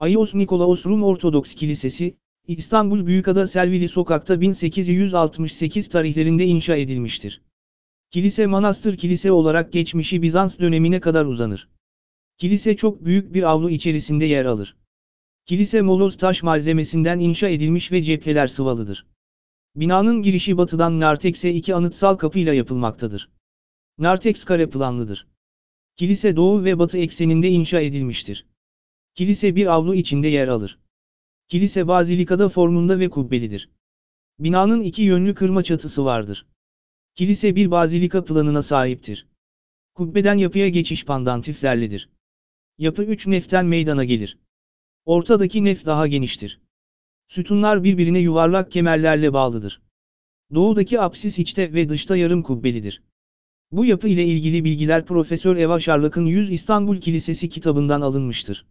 Ayos Nikolaos Rum Ortodoks Kilisesi, İstanbul Büyükada Selvili Sokak'ta 1868 tarihlerinde inşa edilmiştir. Kilise manastır kilise olarak geçmişi Bizans dönemine kadar uzanır. Kilise çok büyük bir avlu içerisinde yer alır. Kilise moloz taş malzemesinden inşa edilmiş ve cepheler sıvalıdır. Binanın girişi batıdan nartekse iki anıtsal kapıyla yapılmaktadır. Narteks kare planlıdır. Kilise doğu ve batı ekseninde inşa edilmiştir. Kilise bir avlu içinde yer alır. Kilise bazilikada formunda ve kubbelidir. Binanın iki yönlü kırma çatısı vardır. Kilise bir bazilika planına sahiptir. Kubbeden yapıya geçiş pandantiflerlidir. Yapı üç neften meydana gelir. Ortadaki nef daha geniştir. Sütunlar birbirine yuvarlak kemerlerle bağlıdır. Doğudaki apsis içte ve dışta yarım kubbelidir. Bu yapı ile ilgili bilgiler Profesör Eva Şarlak'ın 100 İstanbul Kilisesi kitabından alınmıştır.